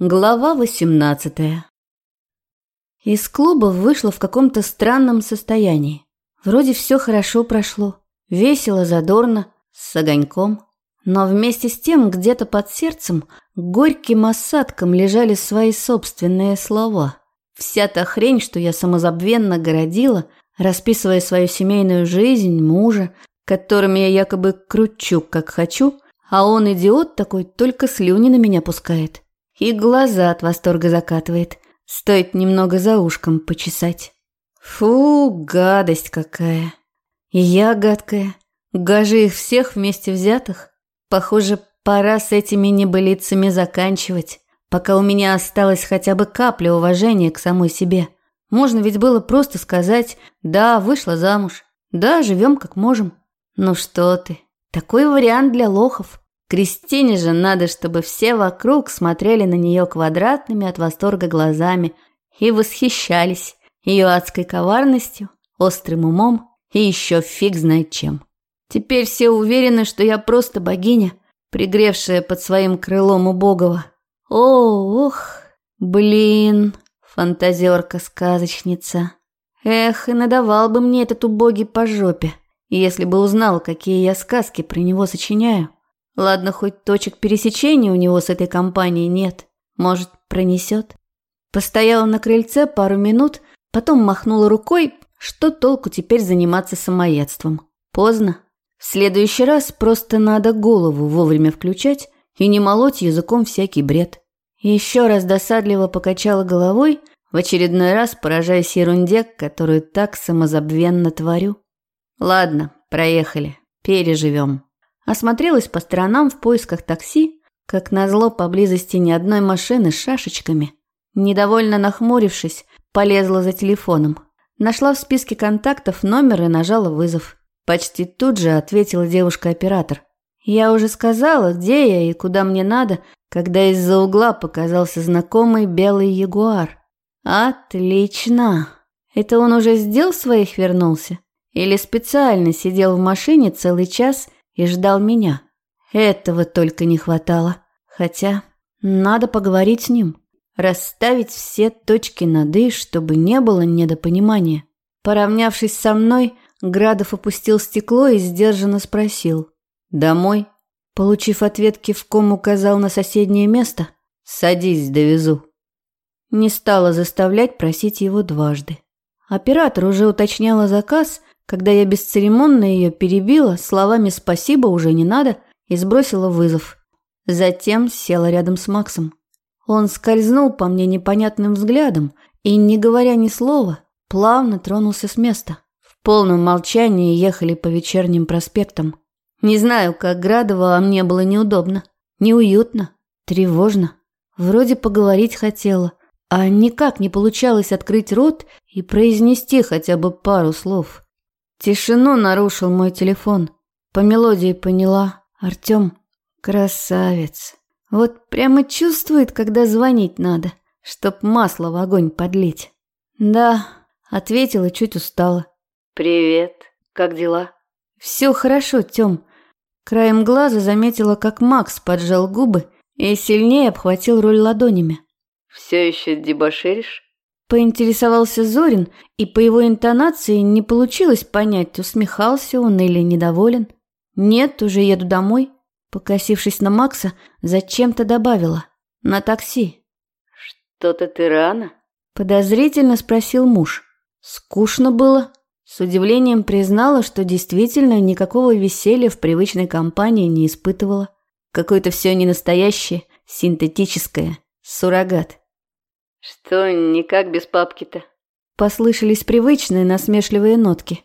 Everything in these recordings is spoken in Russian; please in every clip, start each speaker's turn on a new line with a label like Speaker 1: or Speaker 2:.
Speaker 1: Глава 18 Из клуба вышла в каком-то странном состоянии. Вроде все хорошо прошло, весело, задорно, с огоньком. Но вместе с тем где-то под сердцем горьким осадком лежали свои собственные слова. Вся та хрень, что я самозабвенно городила, расписывая свою семейную жизнь, мужа, которым я якобы кручу, как хочу, а он, идиот такой, только слюни на меня пускает. И глаза от восторга закатывает. Стоит немного за ушком почесать. Фу, гадость какая. И я гадкая. Гажи их всех вместе взятых. Похоже, пора с этими небылицами заканчивать, пока у меня осталась хотя бы капля уважения к самой себе. Можно ведь было просто сказать «да, вышла замуж», «да, живем как можем». Ну что ты, такой вариант для лохов. Кристине же надо, чтобы все вокруг смотрели на нее квадратными от восторга глазами и восхищались ее адской коварностью, острым умом и еще фиг знает чем. Теперь все уверены, что я просто богиня, пригревшая под своим крылом убогого. О, ох, блин, фантазерка-сказочница. Эх, и надавал бы мне этот убогий по жопе, если бы узнал, какие я сказки про него сочиняю. Ладно, хоть точек пересечения у него с этой компанией нет. Может, пронесет. Постояла на крыльце пару минут, потом махнула рукой, что толку теперь заниматься самоедством. Поздно. В следующий раз просто надо голову вовремя включать и не молоть языком всякий бред. Еще раз досадливо покачала головой, в очередной раз поражаясь ерунде, которую так самозабвенно творю. Ладно, проехали, переживем. Осмотрелась по сторонам в поисках такси, как назло поблизости ни одной машины с шашечками. Недовольно нахмурившись, полезла за телефоном. Нашла в списке контактов номер и нажала вызов. Почти тут же ответила девушка-оператор. Я уже сказала, где я и куда мне надо, когда из-за угла показался знакомый белый ягуар. Отлично. Это он уже сделал своих вернулся? Или специально сидел в машине целый час и ждал меня. Этого только не хватало. Хотя надо поговорить с ним, расставить все точки над «и», чтобы не было недопонимания. Поравнявшись со мной, Градов опустил стекло и сдержанно спросил. «Домой?» Получив ответ, кивком указал на соседнее место. «Садись, довезу». Не стала заставлять просить его дважды. Оператор уже уточняла заказ, когда я бесцеремонно ее перебила, словами «спасибо, уже не надо» и сбросила вызов. Затем села рядом с Максом. Он скользнул по мне непонятным взглядом и, не говоря ни слова, плавно тронулся с места. В полном молчании ехали по вечерним проспектам. Не знаю, как Градова, а мне было неудобно, неуютно, тревожно. Вроде поговорить хотела, а никак не получалось открыть рот и произнести хотя бы пару слов. Тишину нарушил мой телефон. По мелодии поняла. Артём красавец. Вот прямо чувствует, когда звонить надо, чтоб масло в огонь подлить. Да, ответила чуть устала. Привет. Как дела? Все хорошо, Тём. Краем глаза заметила, как Макс поджал губы и сильнее обхватил руль ладонями. Все еще дебоширишь? Поинтересовался Зорин, и по его интонации не получилось понять, усмехался он или недоволен. «Нет, уже еду домой», – покосившись на Макса, зачем-то добавила. «На такси». «Что-то ты рано?» – подозрительно спросил муж. «Скучно было». С удивлением признала, что действительно никакого веселья в привычной компании не испытывала. Какое-то все ненастоящее, синтетическое, суррогат. «Что, никак без папки-то?» Послышались привычные насмешливые нотки.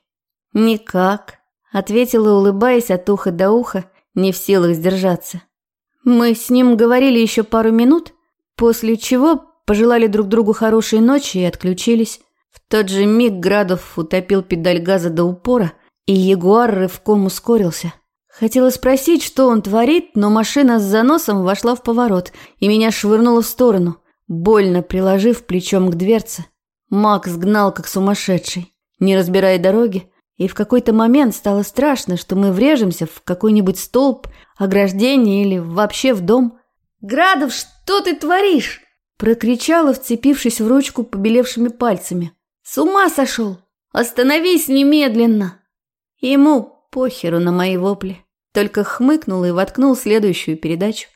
Speaker 1: «Никак», — ответила, улыбаясь от уха до уха, не в силах сдержаться. Мы с ним говорили еще пару минут, после чего пожелали друг другу хорошей ночи и отключились. В тот же миг Градов утопил педаль газа до упора, и Ягуар рывком ускорился. Хотела спросить, что он творит, но машина с заносом вошла в поворот, и меня швырнуло в сторону — больно приложив плечом к дверце. Макс гнал как сумасшедший, не разбирая дороги, и в какой-то момент стало страшно, что мы врежемся в какой-нибудь столб, ограждение или вообще в дом. «Градов, что ты творишь?» Прокричала, вцепившись в ручку побелевшими пальцами. «С ума сошел! Остановись немедленно!» Ему похеру на мои вопли. Только хмыкнул и воткнул следующую передачу.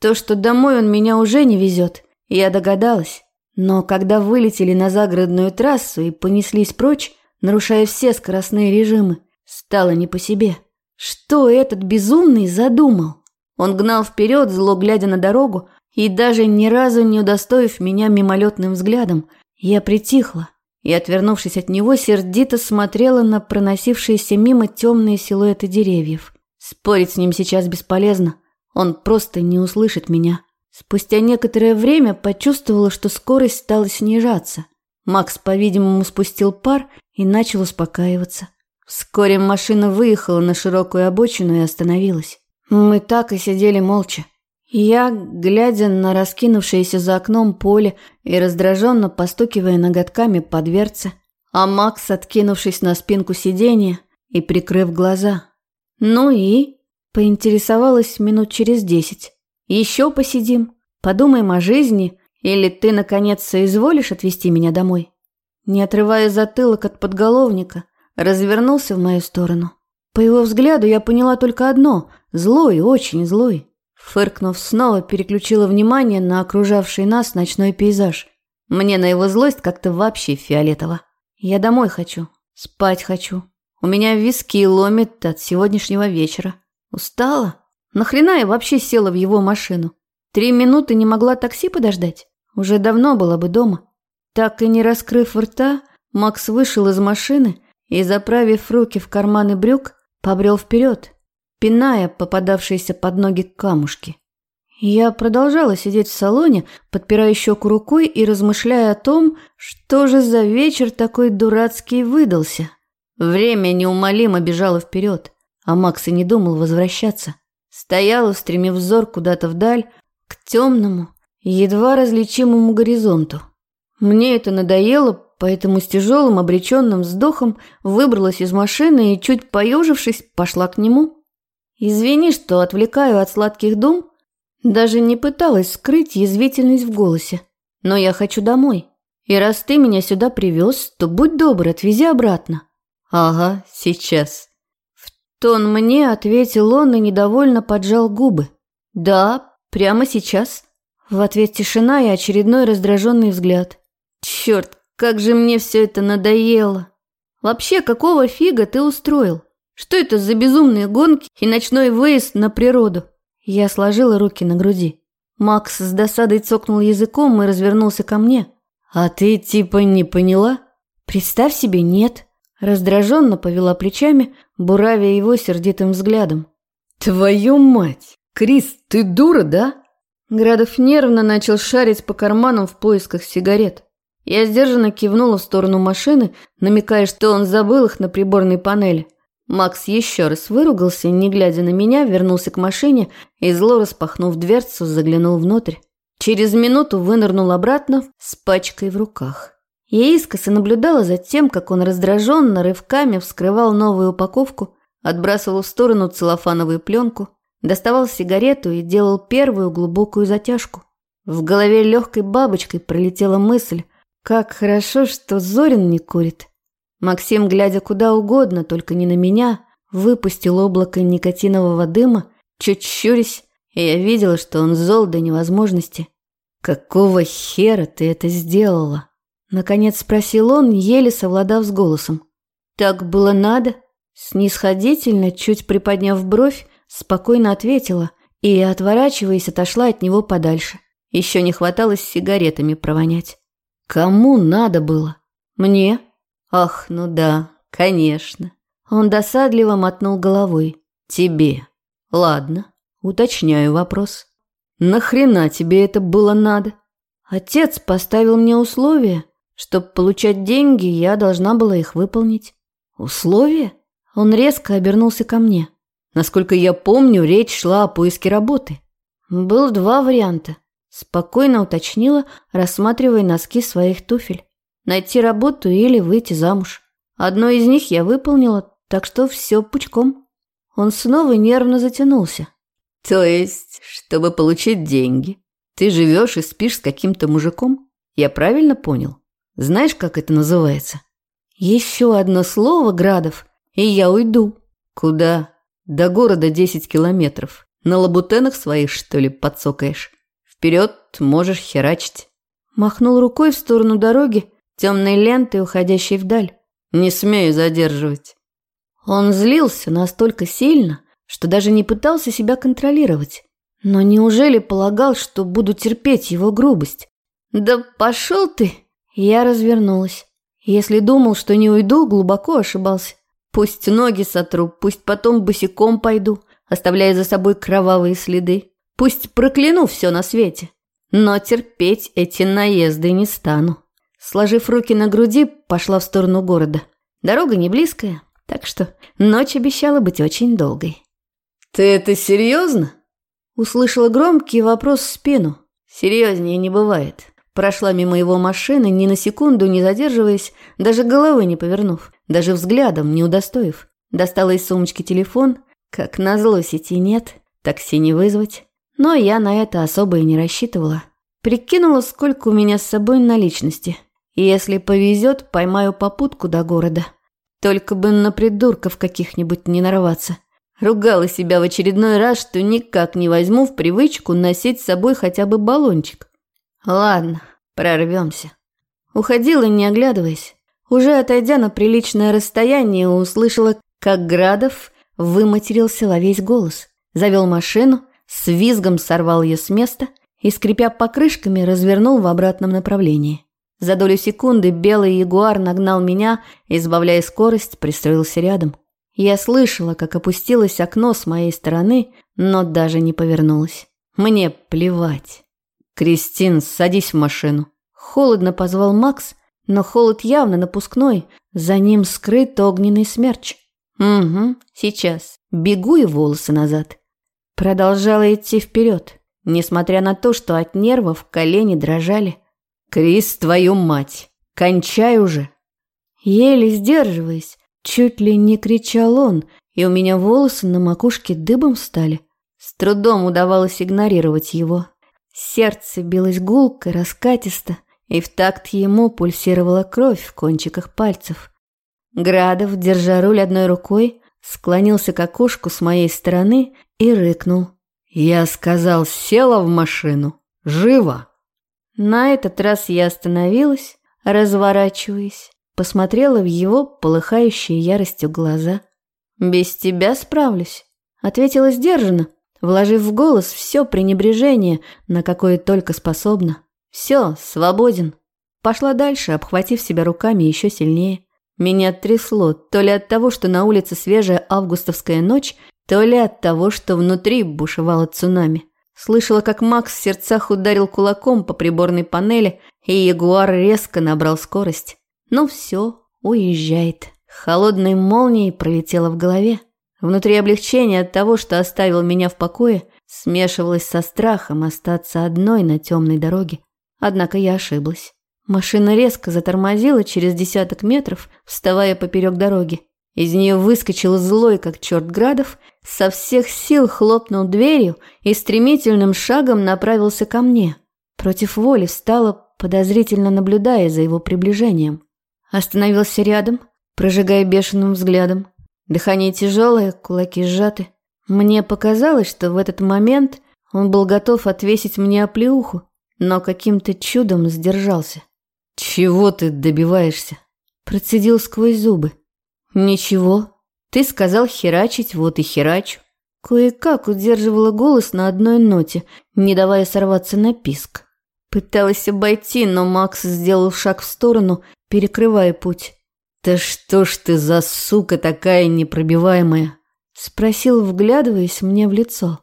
Speaker 1: То, что домой он меня уже не везет, я догадалась. Но когда вылетели на загородную трассу и понеслись прочь, нарушая все скоростные режимы, стало не по себе. Что этот безумный задумал? Он гнал вперед, зло глядя на дорогу, и даже ни разу не удостоив меня мимолетным взглядом, я притихла и, отвернувшись от него, сердито смотрела на проносившиеся мимо темные силуэты деревьев. Спорить с ним сейчас бесполезно, он просто не услышит меня. Спустя некоторое время почувствовала, что скорость стала снижаться. Макс, по-видимому, спустил пар и начал успокаиваться. Вскоре машина выехала на широкую обочину и остановилась. Мы так и сидели молча. Я, глядя на раскинувшееся за окном поле и раздраженно постукивая ноготками по дверце, а Макс, откинувшись на спинку сиденья и прикрыв глаза. «Ну и?» – поинтересовалась минут через десять. «Еще посидим, подумаем о жизни, или ты, наконец, соизволишь отвезти меня домой?» Не отрывая затылок от подголовника, развернулся в мою сторону. По его взгляду я поняла только одно – злой, очень злой. Фыркнув, снова переключила внимание на окружавший нас ночной пейзаж. Мне на его злость как-то вообще фиолетово. Я домой хочу, спать хочу. У меня виски ломит от сегодняшнего вечера. Устала? Нахрена я вообще села в его машину? Три минуты не могла такси подождать? Уже давно была бы дома. Так и не раскрыв рта, Макс вышел из машины и, заправив руки в карманы брюк, побрел вперед пиная попадавшиеся под ноги камушки. Я продолжала сидеть в салоне, подпирая щеку рукой и размышляя о том, что же за вечер такой дурацкий выдался. Время неумолимо бежало вперед, а Макс и не думал возвращаться. Стоял, устремив взор куда-то вдаль, к темному, едва различимому горизонту. Мне это надоело, поэтому с тяжелым обреченным вздохом выбралась из машины и, чуть поежившись, пошла к нему. Извини, что отвлекаю от сладких дум. Даже не пыталась скрыть язвительность в голосе. Но я хочу домой. И раз ты меня сюда привез, то будь добр, отвези обратно. Ага, сейчас. Тон мне ответил он и недовольно поджал губы. Да, прямо сейчас. В ответ тишина и очередной раздраженный взгляд. Черт, как же мне все это надоело. Вообще, какого фига ты устроил? Что это за безумные гонки и ночной выезд на природу? Я сложила руки на груди. Макс с досадой цокнул языком и развернулся ко мне. А ты типа не поняла? Представь себе, нет. Раздраженно повела плечами, буравя его сердитым взглядом. Твою мать! Крис, ты дура, да? Градов нервно начал шарить по карманам в поисках сигарет. Я сдержанно кивнула в сторону машины, намекая, что он забыл их на приборной панели. Макс еще раз выругался, не глядя на меня, вернулся к машине и, зло распахнув дверцу, заглянул внутрь. Через минуту вынырнул обратно с пачкой в руках. Я искоса наблюдала за тем, как он раздраженно рывками вскрывал новую упаковку, отбрасывал в сторону целлофановую пленку, доставал сигарету и делал первую глубокую затяжку. В голове легкой бабочкой пролетела мысль, как хорошо, что Зорин не курит. Максим, глядя куда угодно, только не на меня, выпустил облако никотинового дыма, чуть щурясь, и я видела, что он зол до невозможности. «Какого хера ты это сделала?» Наконец спросил он, еле совладав с голосом. «Так было надо?» Снисходительно, чуть приподняв бровь, спокойно ответила и, отворачиваясь, отошла от него подальше. Еще не хватало с сигаретами провонять. «Кому надо было?» «Мне», Ах, ну да, конечно. Он досадливо мотнул головой. Тебе. Ладно, уточняю вопрос. Нахрена тебе это было надо? Отец поставил мне условия. Чтобы получать деньги, я должна была их выполнить. Условия? Он резко обернулся ко мне. Насколько я помню, речь шла о поиске работы. Был два варианта. Спокойно уточнила, рассматривая носки своих туфель найти работу или выйти замуж. Одно из них я выполнила, так что все пучком. Он снова нервно затянулся. То есть, чтобы получить деньги, ты живешь и спишь с каким-то мужиком? Я правильно понял? Знаешь, как это называется? Еще одно слово, Градов, и я уйду. Куда? До города 10 километров. На лабутенах своих, что ли, подсокаешь? Вперед можешь херачить. Махнул рукой в сторону дороги, темной лентой, уходящей вдаль. Не смею задерживать. Он злился настолько сильно, что даже не пытался себя контролировать. Но неужели полагал, что буду терпеть его грубость? Да пошел ты! Я развернулась. Если думал, что не уйду, глубоко ошибался. Пусть ноги сотру, пусть потом босиком пойду, оставляя за собой кровавые следы. Пусть прокляну все на свете. Но терпеть эти наезды не стану. Сложив руки на груди, пошла в сторону города. Дорога не близкая, так что ночь обещала быть очень долгой. «Ты это серьезно?» Услышала громкий вопрос в спину. Серьезнее не бывает. Прошла мимо его машины, ни на секунду не задерживаясь, даже головы не повернув, даже взглядом не удостоив. Достала из сумочки телефон. Как назло сети нет, такси не вызвать. Но я на это особо и не рассчитывала. Прикинула, сколько у меня с собой наличности. И если повезет, поймаю попутку до города. Только бы на придурков каких-нибудь не нарваться. Ругала себя в очередной раз, что никак не возьму в привычку носить с собой хотя бы баллончик. Ладно, прорвемся. Уходила, не оглядываясь. Уже отойдя на приличное расстояние, услышала, как Градов выматерился во весь голос. Завел машину, с визгом сорвал ее с места и, скрипя покрышками, развернул в обратном направлении. За долю секунды белый ягуар нагнал меня, избавляя скорость, пристроился рядом. Я слышала, как опустилось окно с моей стороны, но даже не повернулась. Мне плевать. «Кристин, садись в машину». Холодно позвал Макс, но холод явно напускной, за ним скрыт огненный смерч. «Угу, сейчас. Бегу и волосы назад». Продолжала идти вперед, несмотря на то, что от нервов колени дрожали. «Крис, твою мать! Кончай уже!» Еле сдерживаясь, чуть ли не кричал он, и у меня волосы на макушке дыбом стали. С трудом удавалось игнорировать его. Сердце билось гулко, раскатисто, и в такт ему пульсировала кровь в кончиках пальцев. Градов, держа руль одной рукой, склонился к окошку с моей стороны и рыкнул. «Я сказал, села в машину. Живо!» На этот раз я остановилась, разворачиваясь, посмотрела в его полыхающие яростью глаза. «Без тебя справлюсь», — ответила сдержанно, вложив в голос все пренебрежение, на какое только способна. «Все, свободен». Пошла дальше, обхватив себя руками еще сильнее. Меня трясло то ли от того, что на улице свежая августовская ночь, то ли от того, что внутри бушевало цунами. Слышала, как Макс в сердцах ударил кулаком по приборной панели, и Ягуар резко набрал скорость. Ну все, уезжает. Холодной молнией пролетела в голове. Внутри облегчение от того, что оставил меня в покое, смешивалось со страхом остаться одной на темной дороге. Однако я ошиблась. Машина резко затормозила через десяток метров, вставая поперек дороги. Из нее выскочил злой, как черт градов, со всех сил хлопнул дверью и стремительным шагом направился ко мне. Против воли встала, подозрительно наблюдая за его приближением. Остановился рядом, прожигая бешеным взглядом. Дыхание тяжелое, кулаки сжаты. Мне показалось, что в этот момент он был готов отвесить мне оплеуху, но каким-то чудом сдержался. «Чего ты добиваешься?» Процедил сквозь зубы. «Ничего. Ты сказал херачить, вот и херачу». Кое-как удерживала голос на одной ноте, не давая сорваться на писк. Пыталась обойти, но Макс сделал шаг в сторону, перекрывая путь. «Да что ж ты за сука такая непробиваемая?» Спросил, вглядываясь мне в лицо.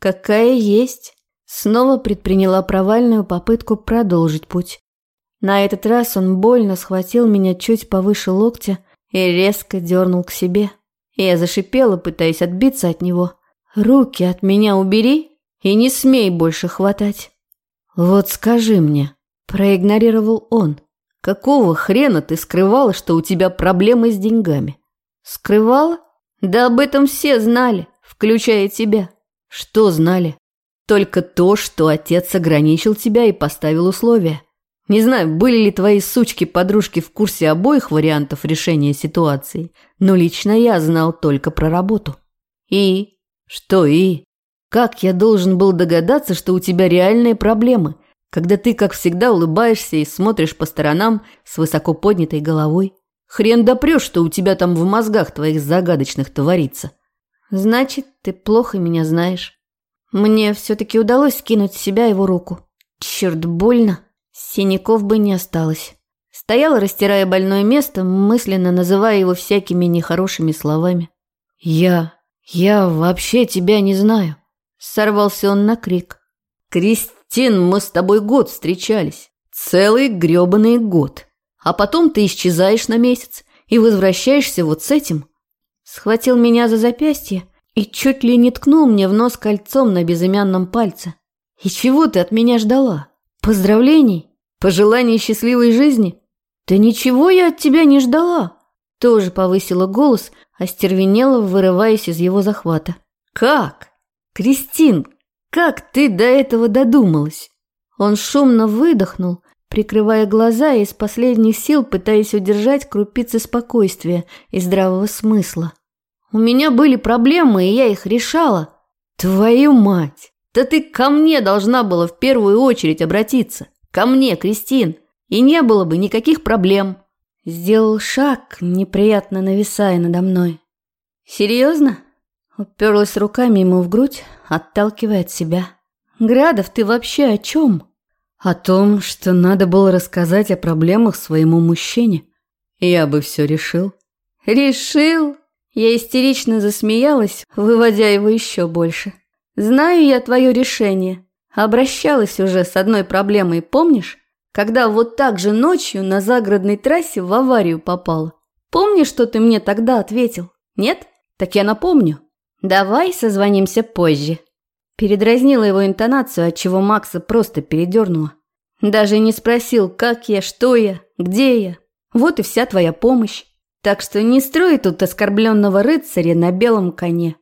Speaker 1: «Какая есть?» Снова предприняла провальную попытку продолжить путь. На этот раз он больно схватил меня чуть повыше локтя и резко дернул к себе. Я зашипела, пытаясь отбиться от него. «Руки от меня убери и не смей больше хватать». «Вот скажи мне», – проигнорировал он, – «какого хрена ты скрывала, что у тебя проблемы с деньгами?» «Скрывала? Да об этом все знали, включая тебя. Что знали? Только то, что отец ограничил тебя и поставил условия. Не знаю, были ли твои сучки-подружки в курсе обоих вариантов решения ситуации, но лично я знал только про работу. И? Что и? Как я должен был догадаться, что у тебя реальные проблемы, когда ты, как всегда, улыбаешься и смотришь по сторонам с высоко поднятой головой? Хрен допрешь, что у тебя там в мозгах твоих загадочных творится. Значит, ты плохо меня знаешь. Мне все-таки удалось скинуть с себя его руку. Черт, больно. Синяков бы не осталось. Стояла, растирая больное место, мысленно называя его всякими нехорошими словами. «Я... я вообще тебя не знаю». Сорвался он на крик. «Кристин, мы с тобой год встречались. Целый грёбаный год. А потом ты исчезаешь на месяц и возвращаешься вот с этим». Схватил меня за запястье и чуть ли не ткнул мне в нос кольцом на безымянном пальце. «И чего ты от меня ждала? Поздравлений? Пожеланий счастливой жизни? Да ничего я от тебя не ждала!» Тоже повысила голос, остервенела, вырываясь из его захвата. «Как? Кристин, как ты до этого додумалась?» Он шумно выдохнул, прикрывая глаза и из последних сил пытаясь удержать крупицы спокойствия и здравого смысла. У меня были проблемы, и я их решала. Твою мать! Да ты ко мне должна была в первую очередь обратиться. Ко мне, Кристин. И не было бы никаких проблем. Сделал шаг, неприятно нависая надо мной. Серьезно? Уперлась руками ему в грудь, отталкивая от себя. Градов, ты вообще о чем? О том, что надо было рассказать о проблемах своему мужчине. Я бы все решил. Решил? Я истерично засмеялась, выводя его еще больше. «Знаю я твое решение. Обращалась уже с одной проблемой, помнишь? Когда вот так же ночью на загородной трассе в аварию попала. Помнишь, что ты мне тогда ответил? Нет? Так я напомню. Давай созвонимся позже». Передразнила его интонацию, отчего Макса просто передернула. Даже не спросил, как я, что я, где я. Вот и вся твоя помощь. Так что не строй тут оскорбленного рыцаря на белом коне.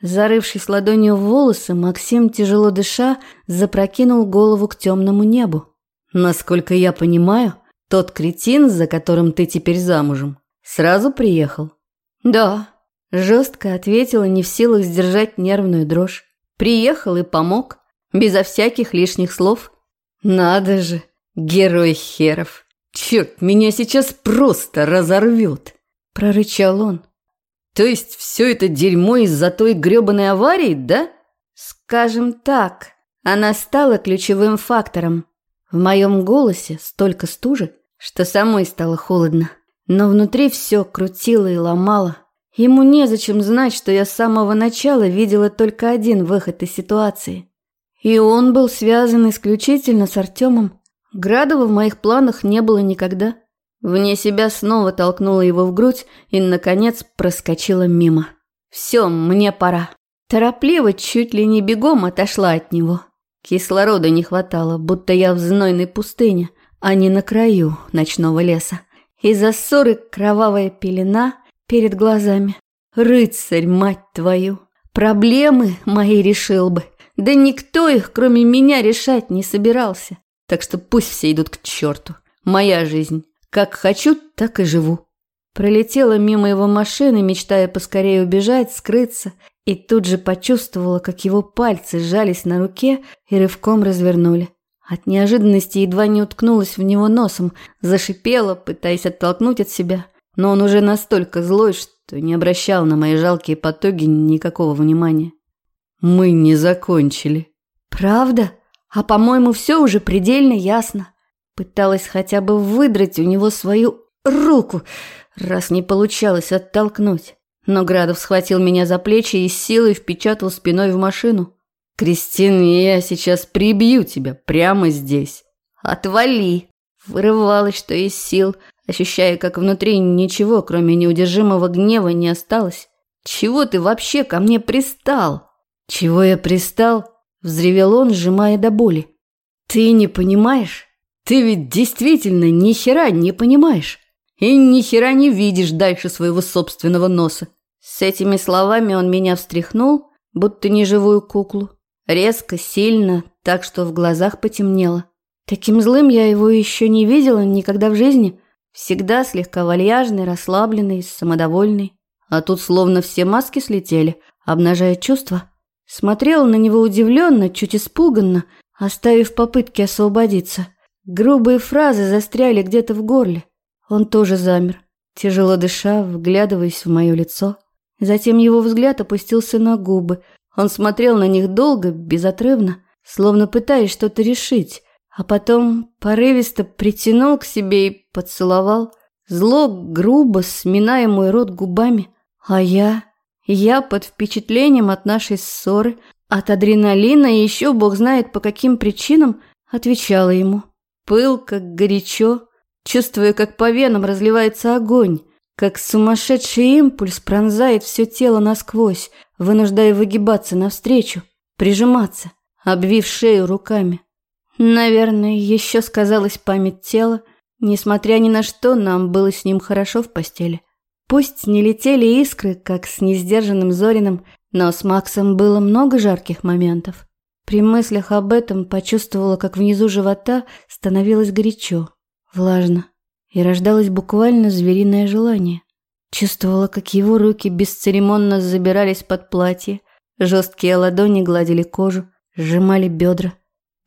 Speaker 1: Зарывшись ладонью в волосы, Максим, тяжело дыша, запрокинул голову к темному небу. «Насколько я понимаю, тот кретин, за которым ты теперь замужем, сразу приехал?» «Да», – жестко ответила, не в силах сдержать нервную дрожь. «Приехал и помог, безо всяких лишних слов». «Надо же, герой херов! Черт, меня сейчас просто разорвет!» прорычал он. То есть все это дерьмо из-за той грёбаной аварии, да? Скажем так, она стала ключевым фактором. В моем голосе столько стужи, что самой стало холодно. Но внутри все крутило и ломало. Ему незачем знать, что я с самого начала видела только один выход из ситуации. И он был связан исключительно с Артемом. Градова в моих планах не было никогда. Вне себя снова толкнула его в грудь и, наконец, проскочила мимо. «Все, мне пора». Торопливо, чуть ли не бегом отошла от него. Кислорода не хватало, будто я в знойной пустыне, а не на краю ночного леса. Из-за ссоры кровавая пелена перед глазами. Рыцарь, мать твою! Проблемы мои решил бы. Да никто их, кроме меня, решать не собирался. Так что пусть все идут к черту. Моя жизнь как хочу, так и живу. Пролетела мимо его машины, мечтая поскорее убежать, скрыться, и тут же почувствовала, как его пальцы сжались на руке и рывком развернули. От неожиданности едва не уткнулась в него носом, зашипела, пытаясь оттолкнуть от себя, но он уже настолько злой, что не обращал на мои жалкие потуги никакого внимания. «Мы не закончили». «Правда? А по-моему, все уже предельно ясно». Пыталась хотя бы выдрать у него свою руку, раз не получалось оттолкнуть. Но Градов схватил меня за плечи и силой впечатал спиной в машину. «Кристин, я сейчас прибью тебя прямо здесь». «Отвали!» Вырывалась, что из сил, ощущая, как внутри ничего, кроме неудержимого гнева, не осталось. «Чего ты вообще ко мне пристал?» «Чего я пристал?» – взревел он, сжимая до боли. «Ты не понимаешь? Ты ведь действительно ни хера не понимаешь и ни хера не видишь дальше своего собственного носа. С этими словами он меня встряхнул, будто неживую куклу. Резко, сильно, так что в глазах потемнело. Таким злым я его еще не видела никогда в жизни. Всегда слегка вальяжный, расслабленный, самодовольный. А тут словно все маски слетели, обнажая чувства. Смотрела на него удивленно, чуть испуганно, оставив попытки освободиться. Грубые фразы застряли где-то в горле. Он тоже замер, тяжело дыша, вглядываясь в мое лицо. Затем его взгляд опустился на губы. Он смотрел на них долго, безотрывно, словно пытаясь что-то решить, а потом порывисто притянул к себе и поцеловал. Зло, грубо, сминая мой рот губами. А я... Я под впечатлением от нашей ссоры, от адреналина и еще бог знает по каким причинам отвечала ему. Пыл, как горячо, чувствуя, как по венам разливается огонь, как сумасшедший импульс пронзает все тело насквозь, вынуждая выгибаться навстречу, прижиматься, обвив шею руками. Наверное, еще сказалась память тела, несмотря ни на что, нам было с ним хорошо в постели. Пусть не летели искры, как с несдержанным Зориным, но с Максом было много жарких моментов. При мыслях об этом почувствовала, как внизу живота становилось горячо, влажно, и рождалось буквально звериное желание. Чувствовала, как его руки бесцеремонно забирались под платье, жесткие ладони гладили кожу, сжимали бедра.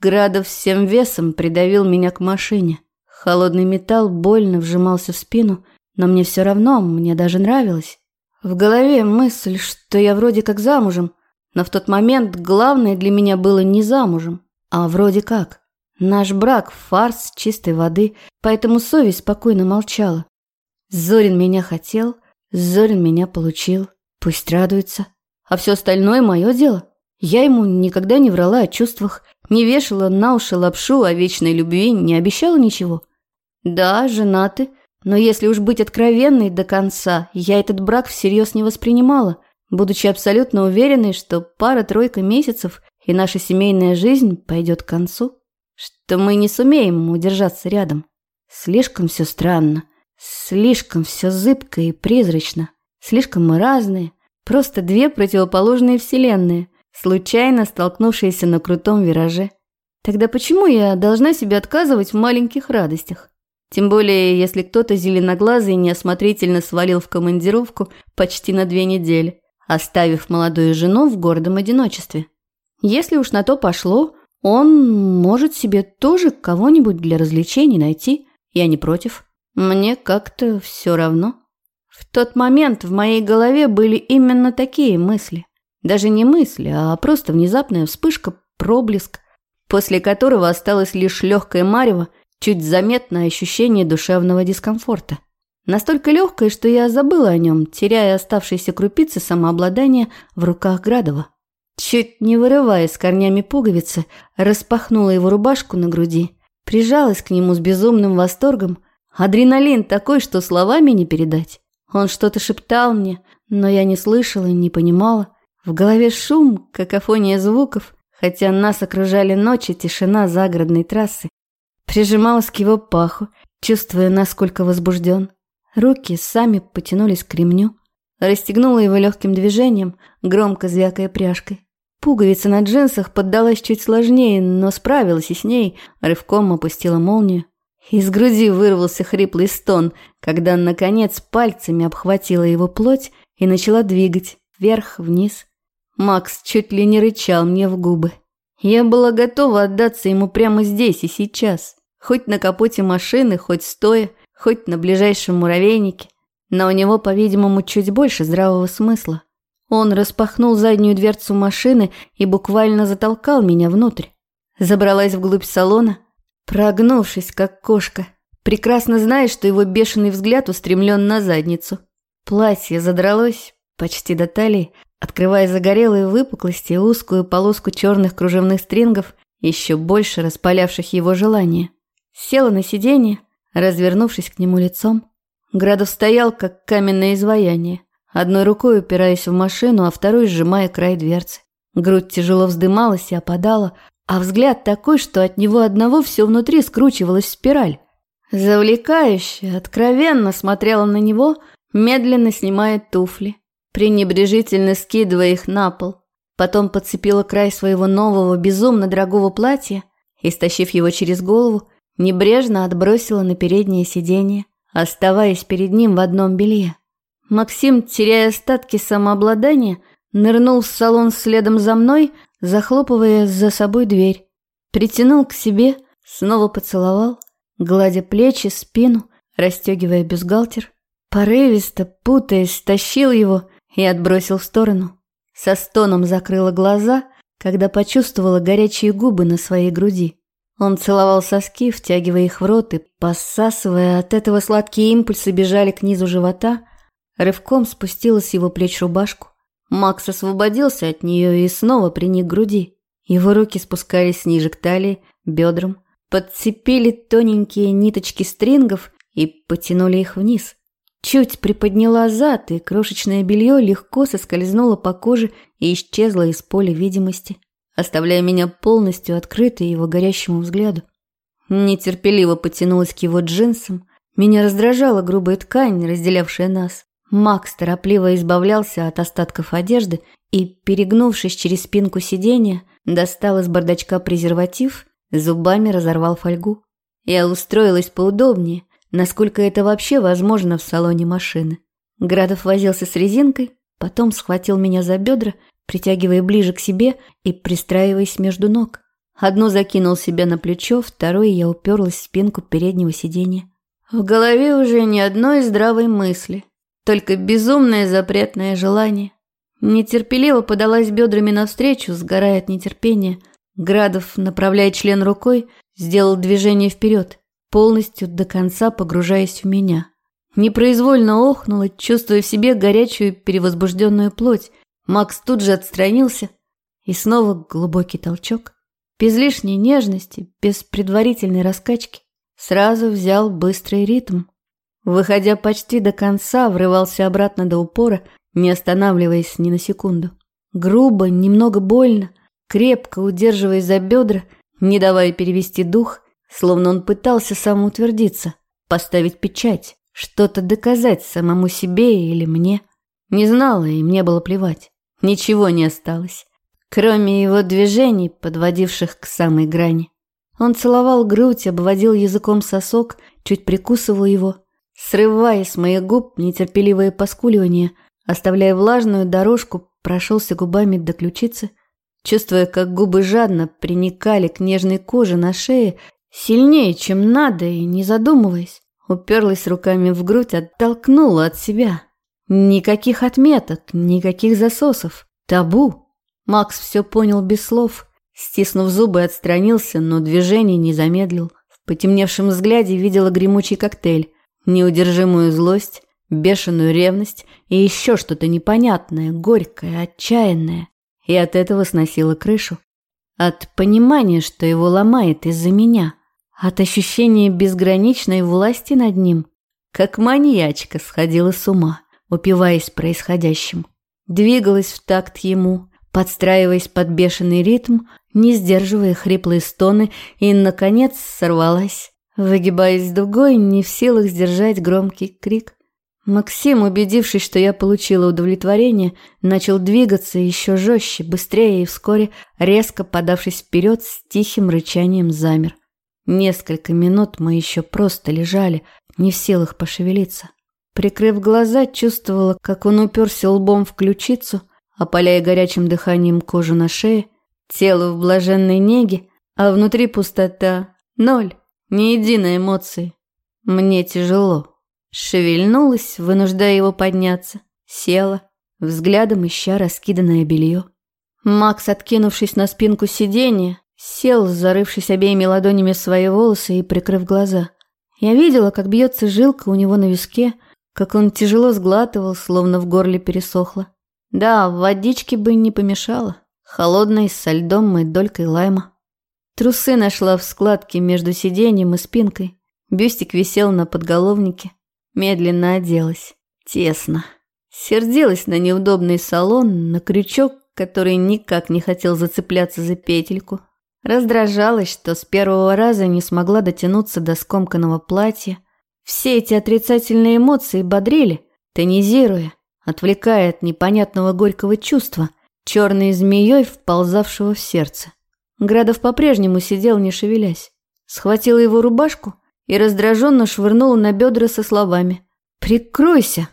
Speaker 1: Градов всем весом придавил меня к машине. Холодный металл больно вжимался в спину, но мне все равно, мне даже нравилось. В голове мысль, что я вроде как замужем, но в тот момент главное для меня было не замужем, а вроде как. Наш брак – фарс чистой воды, поэтому совесть спокойно молчала. Зорин меня хотел, Зорин меня получил, пусть радуется. А все остальное – мое дело. Я ему никогда не врала о чувствах, не вешала на уши лапшу о вечной любви, не обещала ничего. Да, женаты – но если уж быть откровенной до конца, я этот брак всерьез не воспринимала, будучи абсолютно уверенной, что пара-тройка месяцев и наша семейная жизнь пойдет к концу, что мы не сумеем удержаться рядом. Слишком все странно, слишком все зыбко и призрачно, слишком мы разные, просто две противоположные вселенные, случайно столкнувшиеся на крутом вираже. Тогда почему я должна себе отказывать в маленьких радостях? Тем более, если кто-то зеленоглазый неосмотрительно свалил в командировку почти на две недели, оставив молодую жену в гордом одиночестве. Если уж на то пошло, он может себе тоже кого-нибудь для развлечений найти. Я не против. Мне как-то все равно. В тот момент в моей голове были именно такие мысли. Даже не мысли, а просто внезапная вспышка, проблеск, после которого осталось лишь легкое марево – чуть заметное ощущение душевного дискомфорта. Настолько легкое, что я забыла о нем, теряя оставшиеся крупицы самообладания в руках Градова. Чуть не вырывая с корнями пуговицы, распахнула его рубашку на груди, прижалась к нему с безумным восторгом. Адреналин такой, что словами не передать. Он что-то шептал мне, но я не слышала, не понимала. В голове шум, какофония звуков, хотя нас окружали ночи, тишина загородной трассы. Прижималась к его паху, чувствуя, насколько возбужден. Руки сами потянулись к ремню. Расстегнула его легким движением, громко звякая пряжкой. Пуговица на джинсах поддалась чуть сложнее, но справилась и с ней, рывком опустила молнию. Из груди вырвался хриплый стон, когда, наконец, пальцами обхватила его плоть и начала двигать вверх-вниз. Макс чуть ли не рычал мне в губы. Я была готова отдаться ему прямо здесь и сейчас. Хоть на капоте машины, хоть стоя, хоть на ближайшем муравейнике. Но у него, по-видимому, чуть больше здравого смысла. Он распахнул заднюю дверцу машины и буквально затолкал меня внутрь. Забралась вглубь салона, прогнувшись, как кошка, прекрасно зная, что его бешеный взгляд устремлен на задницу. Платье задралось почти до талии, открывая загорелые выпуклости и узкую полоску черных кружевных стрингов, еще больше распалявших его желание. Села на сиденье, развернувшись к нему лицом. Градов стоял, как каменное изваяние, одной рукой упираясь в машину, а второй сжимая край дверцы. Грудь тяжело вздымалась и опадала, а взгляд такой, что от него одного все внутри скручивалось в спираль. Завлекающе, откровенно смотрела на него, медленно снимая туфли, пренебрежительно скидывая их на пол. Потом подцепила край своего нового, безумно дорогого платья и, стащив его через голову, небрежно отбросила на переднее сиденье, оставаясь перед ним в одном белье. Максим, теряя остатки самообладания, нырнул в салон следом за мной, захлопывая за собой дверь. Притянул к себе, снова поцеловал, гладя плечи, спину, расстегивая бюстгальтер. Порывисто, путаясь, тащил его и отбросил в сторону. Со стоном закрыла глаза, когда почувствовала горячие губы на своей груди. Он целовал соски, втягивая их в рот и, посасывая, от этого сладкие импульсы бежали к низу живота. Рывком спустила с его плеч рубашку. Макс освободился от нее и снова приник к груди. Его руки спускались ниже к талии, бедрам, подцепили тоненькие ниточки стрингов и потянули их вниз. Чуть приподняла зад, и крошечное белье легко соскользнуло по коже и исчезло из поля видимости, оставляя меня полностью открытой его горящему взгляду. Нетерпеливо потянулась к его джинсам. Меня раздражала грубая ткань, разделявшая нас. Макс торопливо избавлялся от остатков одежды и, перегнувшись через спинку сиденья, достал из бардачка презерватив, зубами разорвал фольгу. Я устроилась поудобнее, насколько это вообще возможно в салоне машины. Градов возился с резинкой, потом схватил меня за бедра, притягивая ближе к себе и пристраиваясь между ног. Одну закинул себе на плечо, второй я уперлась в спинку переднего сиденья. В голове уже ни одной здравой мысли, только безумное запретное желание. Нетерпеливо подалась бедрами навстречу, сгорая от нетерпения. Градов, направляя член рукой, сделал движение вперед полностью до конца погружаясь в меня. Непроизвольно охнула, чувствуя в себе горячую перевозбужденную плоть. Макс тут же отстранился, и снова глубокий толчок. Без лишней нежности, без предварительной раскачки, сразу взял быстрый ритм. Выходя почти до конца, врывался обратно до упора, не останавливаясь ни на секунду. Грубо, немного больно, крепко удерживаясь за бедра, не давая перевести дух, Словно он пытался самоутвердиться, поставить печать, что-то доказать самому себе или мне. Не знала, и мне было плевать. Ничего не осталось, кроме его движений, подводивших к самой грани. Он целовал грудь, обводил языком сосок, чуть прикусывал его, срывая с моих губ нетерпеливое поскуливание, оставляя влажную дорожку, прошелся губами до ключицы, чувствуя, как губы жадно приникали к нежной коже на шее Сильнее, чем надо, и не задумываясь, уперлась руками в грудь, оттолкнула от себя. Никаких отметок, никаких засосов. Табу. Макс все понял без слов. Стиснув зубы, отстранился, но движение не замедлил. В потемневшем взгляде видела гремучий коктейль, неудержимую злость, бешеную ревность и еще что-то непонятное, горькое, отчаянное. И от этого сносила крышу. От понимания, что его ломает из-за меня. От ощущения безграничной власти над ним, как маньячка сходила с ума, упиваясь происходящим. Двигалась в такт ему, подстраиваясь под бешеный ритм, не сдерживая хриплые стоны, и, наконец, сорвалась, выгибаясь дугой, не в силах сдержать громкий крик. Максим, убедившись, что я получила удовлетворение, начал двигаться еще жестче, быстрее и вскоре, резко подавшись вперед, с тихим рычанием замер. Несколько минут мы еще просто лежали, не в силах пошевелиться. Прикрыв глаза, чувствовала, как он уперся лбом в ключицу, опаляя горячим дыханием кожу на шее, тело в блаженной неге, а внутри пустота, ноль, ни единой эмоции. Мне тяжело. Шевельнулась, вынуждая его подняться, села, взглядом ища раскиданное белье. Макс, откинувшись на спинку сиденья, Сел, зарывшись обеими ладонями в свои волосы и прикрыв глаза. Я видела, как бьется жилка у него на виске, как он тяжело сглатывал, словно в горле пересохло. Да, водички бы не помешало. Холодной, со льдом и долькой лайма. Трусы нашла в складке между сиденьем и спинкой. Бюстик висел на подголовнике. Медленно оделась. Тесно. Сердилась на неудобный салон, на крючок, который никак не хотел зацепляться за петельку, Раздражалась, что с первого раза не смогла дотянуться до скомканного платья. Все эти отрицательные эмоции бодрили, тонизируя, отвлекая от непонятного горького чувства, черной змеей, вползавшего в сердце. Градов по-прежнему сидел, не шевелясь. Схватила его рубашку и раздраженно швырнула на бедра со словами «Прикройся!».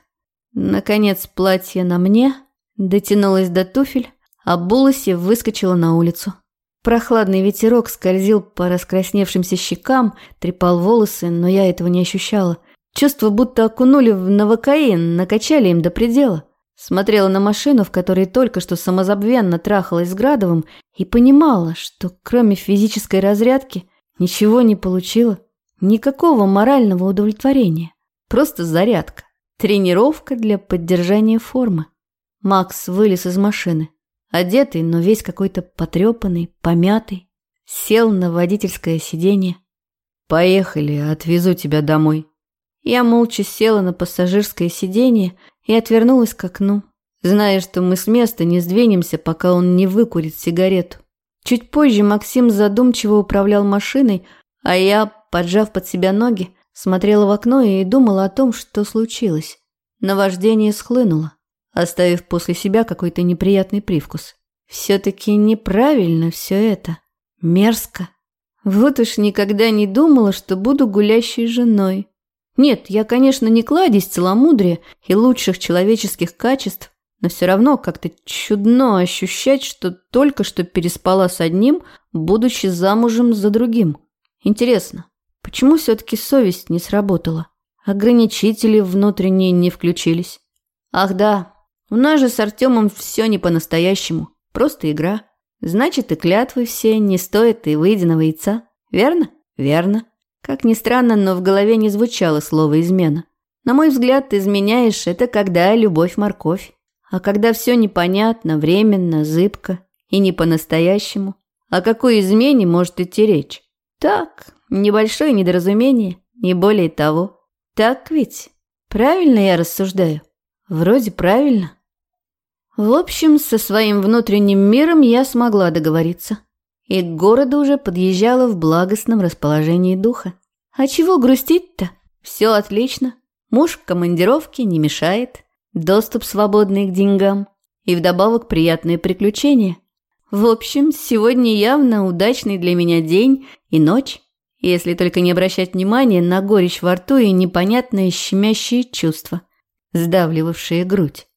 Speaker 1: Наконец платье на мне дотянулось до туфель, обулась и выскочила на улицу. Прохладный ветерок скользил по раскрасневшимся щекам, трепал волосы, но я этого не ощущала. Чувство, будто окунули в новокаин, накачали им до предела. Смотрела на машину, в которой только что самозабвенно трахалась с Градовым, и понимала, что кроме физической разрядки ничего не получила. Никакого морального удовлетворения. Просто зарядка. Тренировка для поддержания формы. Макс вылез из машины. Одетый, но весь какой-то потрепанный, помятый. Сел на водительское сиденье.
Speaker 2: «Поехали, отвезу тебя домой».
Speaker 1: Я молча села на пассажирское сиденье и отвернулась к окну, зная, что мы с места не сдвинемся, пока он не выкурит сигарету. Чуть позже Максим задумчиво управлял машиной, а я, поджав под себя ноги, смотрела в окно и думала о том, что случилось. Наваждение схлынуло оставив после себя какой-то неприятный привкус. Все-таки неправильно все это. Мерзко. Вот уж никогда не думала, что буду гулящей женой. Нет, я, конечно, не кладезь целомудрия и лучших человеческих качеств, но все равно как-то чудно ощущать, что только что переспала с одним, будучи замужем за другим. Интересно, почему все-таки совесть не сработала? Ограничители внутренние не включились. Ах да, у нас же с Артемом все не по-настоящему, просто игра. Значит, и клятвы все не стоят и выеденного яйца. Верно? Верно. Как ни странно, но в голове не звучало слово «измена». На мой взгляд, изменяешь – это когда любовь-морковь. А когда все непонятно, временно, зыбко и не по-настоящему, о какой измене может идти речь? Так, небольшое недоразумение, не более того. Так ведь? Правильно я рассуждаю? Вроде правильно. В общем, со своим внутренним миром я смогла договориться. И к городу уже подъезжала в благостном расположении духа. А чего грустить-то? Все отлично. Муж в командировке не мешает. Доступ свободный к деньгам. И вдобавок приятные приключения. В общем, сегодня явно удачный для меня день и ночь. Если только не обращать внимания на горечь во рту и непонятные щемящие чувства, сдавливавшие грудь.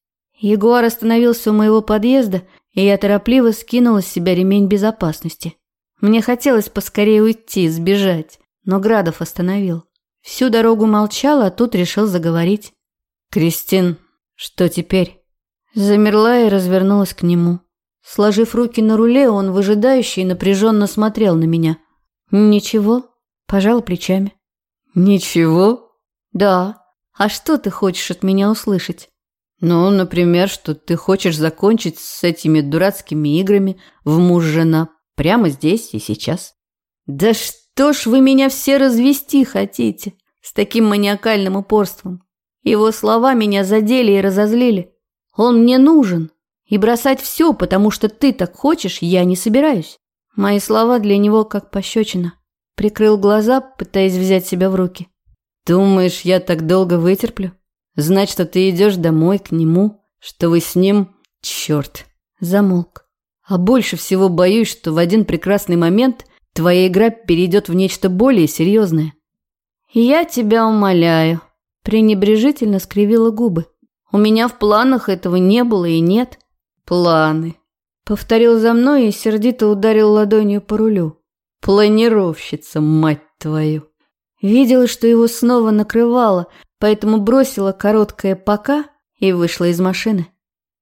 Speaker 1: Егор остановился у моего подъезда, и я торопливо скинула с себя ремень безопасности. Мне хотелось поскорее уйти, сбежать, но Градов остановил. Всю дорогу молчал, а тут решил заговорить.
Speaker 2: «Кристин, что теперь?»
Speaker 1: Замерла и развернулась к нему. Сложив руки на руле, он выжидающе и напряженно смотрел на меня. «Ничего», – пожал плечами.
Speaker 2: «Ничего?»
Speaker 1: «Да. А что ты хочешь от меня услышать?»
Speaker 2: Ну, например, что ты хочешь закончить с этими дурацкими играми в муж-жена прямо здесь и сейчас.
Speaker 1: Да что ж вы меня все развести хотите с таким маниакальным упорством? Его слова меня задели и разозлили. Он мне нужен. И бросать все, потому что ты так хочешь, я не собираюсь. Мои слова для него как пощечина. Прикрыл глаза, пытаясь взять себя в руки.
Speaker 2: Думаешь, я так долго вытерплю? Знать, что ты идешь домой к нему, что вы с ним... Черт. Замолк. А больше всего боюсь, что в один прекрасный момент твоя игра перейдет в нечто более серьезное.
Speaker 1: Я тебя умоляю. Пренебрежительно скривила губы. У меня в планах этого не было и нет.
Speaker 2: Планы.
Speaker 1: Повторил за мной и сердито ударил ладонью по рулю.
Speaker 2: Планировщица, мать твою.
Speaker 1: Видела, что его снова накрывало, поэтому бросила короткое «пока» и вышла из машины.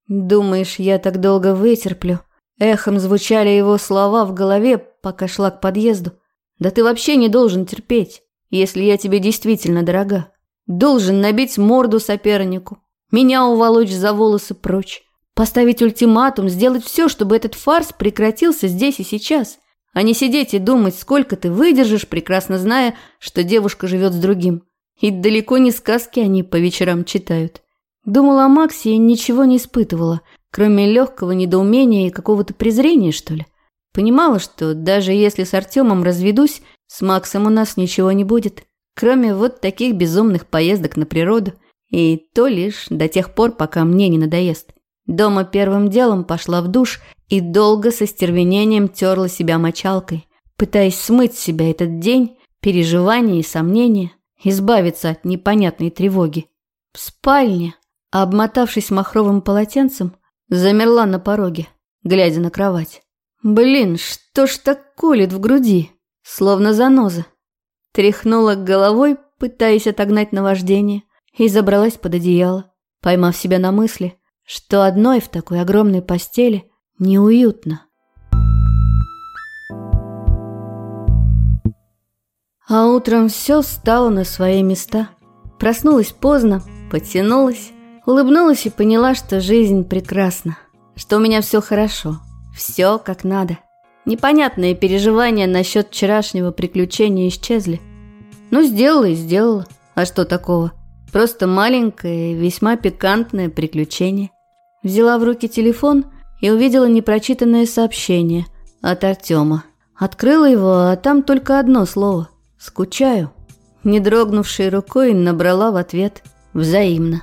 Speaker 1: «Думаешь, я так долго вытерплю?» Эхом звучали его слова в голове, пока шла к подъезду. «Да ты вообще не должен терпеть, если я тебе действительно дорога. Должен набить морду сопернику, меня уволочь за волосы прочь, поставить ультиматум, сделать все, чтобы этот фарс прекратился здесь и сейчас, а не сидеть и думать, сколько ты выдержишь, прекрасно зная, что девушка живет с другим. И далеко не сказки они по вечерам читают. Думала о Максе и ничего не испытывала, кроме легкого недоумения и какого-то презрения, что ли. Понимала, что даже если с Артемом разведусь, с Максом у нас ничего не будет, кроме вот таких безумных поездок на природу, и то лишь до тех пор, пока мне не надоест. Дома первым делом пошла в душ и долго со стервенением терла себя мочалкой, пытаясь смыть с себя этот день, переживания и сомнения, избавиться от непонятной тревоги. В спальне, обмотавшись махровым полотенцем, замерла на пороге, глядя на кровать. Блин, что ж так колет в груди, словно заноза. Тряхнула головой, пытаясь отогнать наваждение, и забралась под одеяло, поймав себя на мысли, что одной в такой огромной постели неуютно. А утром все встало на свои места. Проснулась поздно, потянулась, улыбнулась и поняла, что жизнь прекрасна, что у меня все хорошо, все как надо. Непонятные переживания насчет вчерашнего приключения исчезли. Ну, сделала и сделала. А что такого? Просто маленькое, весьма пикантное приключение. Взяла в руки телефон и увидела непрочитанное сообщение от Артема. Открыла его, а там только одно слово «Скучаю». Не дрогнувшей рукой набрала в ответ «Взаимно».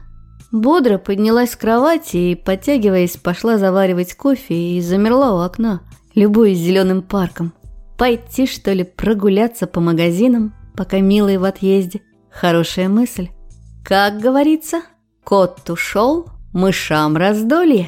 Speaker 1: Бодро поднялась с кровати и, подтягиваясь, пошла заваривать кофе и замерла у окна, любуясь зеленым парком. Пойти, что ли, прогуляться по магазинам, пока милый в отъезде. Хорошая мысль. Как говорится, кот ушел, мышам раздолье.